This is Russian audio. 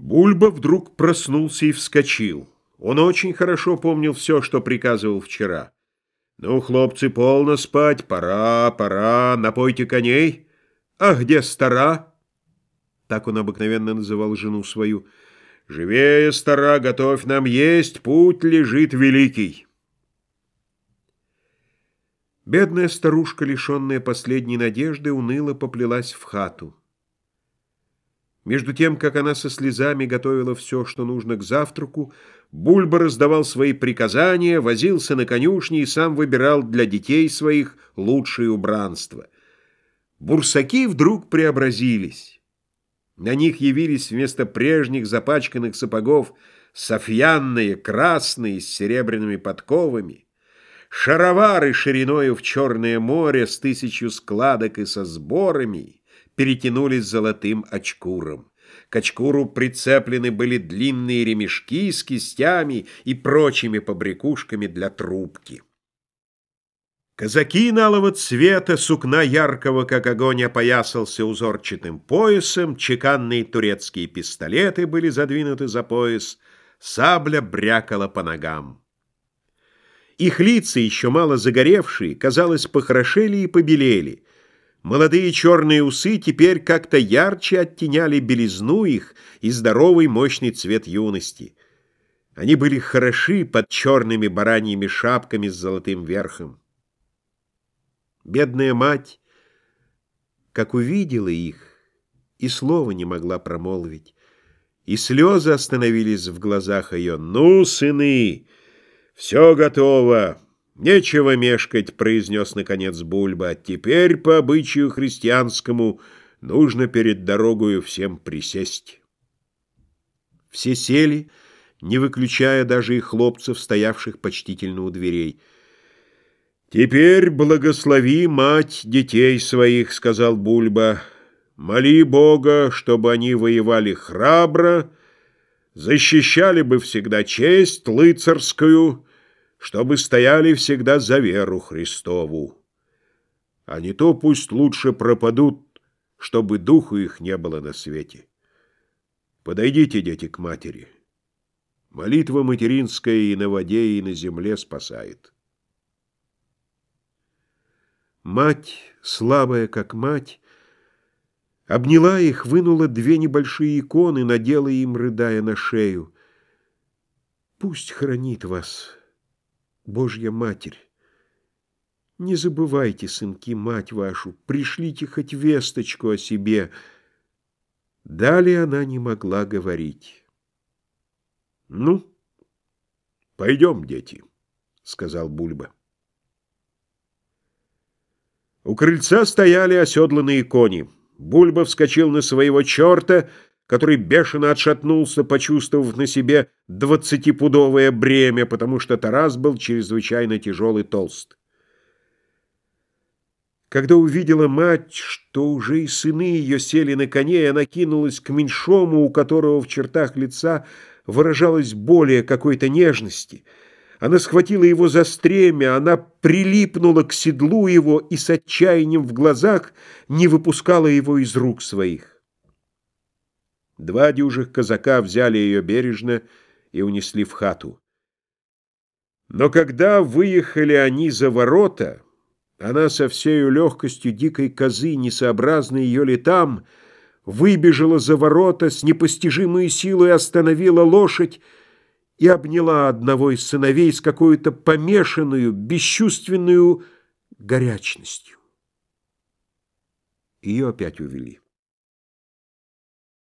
Бульба вдруг проснулся и вскочил. Он очень хорошо помнил все, что приказывал вчера. «Ну, хлопцы, полно спать, пора, пора, напойте коней. А где стара?» Так он обыкновенно называл жену свою. «Живее, стара, готовь нам есть, путь лежит великий». Бедная старушка, лишенная последней надежды, уныло поплелась в хату. Между тем, как она со слезами готовила все, что нужно к завтраку, Бульба раздавал свои приказания, возился на конюшне и сам выбирал для детей своих лучшее убранство. Бурсаки вдруг преобразились. На них явились вместо прежних запачканных сапогов софьянные, красные, с серебряными подковами, шаровары шириною в Черное море с тысячу складок и со сборами — перетянулись золотым очкуром. К очкуру прицеплены были длинные ремешки с кистями и прочими побрякушками для трубки. Казаки налого цвета, сукна яркого, как огонь, опоясался узорчатым поясом, чеканные турецкие пистолеты были задвинуты за пояс, сабля брякала по ногам. Их лица, еще мало загоревшие, казалось, похорошели и побелели — Молодые черные усы теперь как-то ярче оттеняли белизну их и здоровый мощный цвет юности. Они были хороши под черными бараньими шапками с золотым верхом. Бедная мать, как увидела их, и слова не могла промолвить, и слезы остановились в глазах ее. «Ну, сыны, все готово!» «Нечего мешкать», — произнес наконец Бульба. «Теперь, по обычаю христианскому, нужно перед дорогою всем присесть». Все сели, не выключая даже и хлопцев, стоявших почтительно у дверей. «Теперь благослови мать детей своих», — сказал Бульба. «Моли Бога, чтобы они воевали храбро, защищали бы всегда честь лыцарскую» чтобы стояли всегда за веру Христову. А не то пусть лучше пропадут, чтобы духу их не было на свете. Подойдите, дети, к матери. Молитва материнская и на воде, и на земле спасает. Мать, слабая как мать, обняла их, вынула две небольшие иконы, надела им, рыдая на шею. Пусть хранит вас Божья Матерь, не забывайте, сынки, мать вашу, пришлите хоть весточку о себе. Далее она не могла говорить. «Ну, пойдем, дети», — сказал Бульба. У крыльца стояли оседланные кони. Бульба вскочил на своего черта, который бешено отшатнулся, почувствовав на себе двадцатипудовое бремя, потому что Тарас был чрезвычайно тяжелый толст. Когда увидела мать, что уже и сыны ее сели на коней, она кинулась к меньшому, у которого в чертах лица выражалась более какой-то нежности. Она схватила его за стремя, она прилипнула к седлу его и с отчаянием в глазах не выпускала его из рук своих. Два дюжих казака взяли ее бережно и унесли в хату. Но когда выехали они за ворота, она со всею легкостью дикой козы, несообразной ее летам, выбежала за ворота, с непостижимой силой остановила лошадь и обняла одного из сыновей с какой-то помешанную, бесчувственную горячностью. Ее опять увели.